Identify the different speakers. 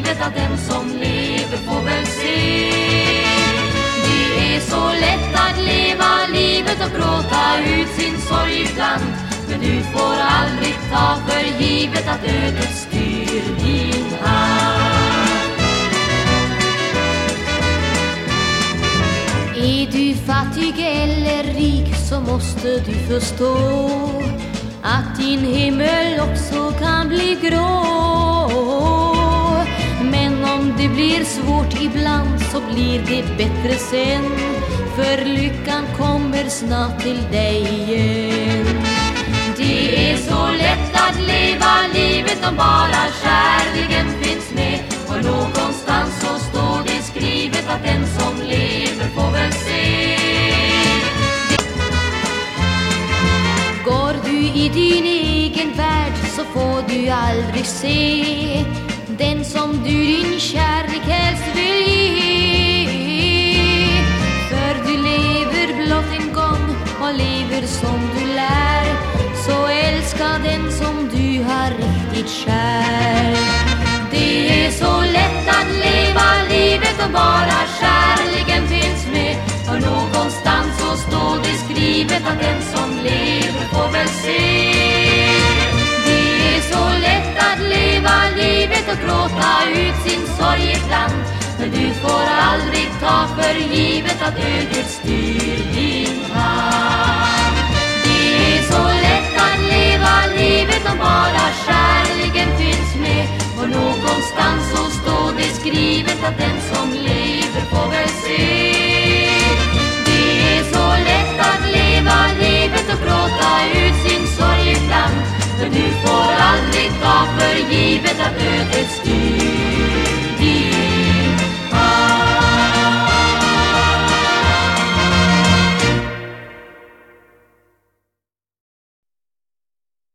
Speaker 1: livet att den som lever får väl se. Det är så lätt att leva livet och gråta ut sin sorg ibland. Men du får aldrig ta för givet att ödet styr din hand. Är du fattig eller rik så måste du förstå att din himmel också kan bli grå. Är det svårt. Ibland så blir det bättre sen. För lyckan kommer snart till dig igen. Det är så lätt att leva livet om bara kärleken finns med. Och någonstans så står det skrivet att den som lever får väl se. Går du i din egen värld så får du aldrig se. Den som du din kärlek helst vill ge. För du lever blott en gång och lever som du lär Så älska den som du har riktigt kär. Det är så lätt att leva livet och bara sorg ibland Men du får aldrig ta för givet att ödet styr din hand. Det är så lätt att leva livet om bara kärleken finns med. Och någonstans så står det skrivet att den som lever får väl se. Det är så lätt att leva livet och gråta ut sin sorg ibland. För du får aldrig ta för givet att ödet styr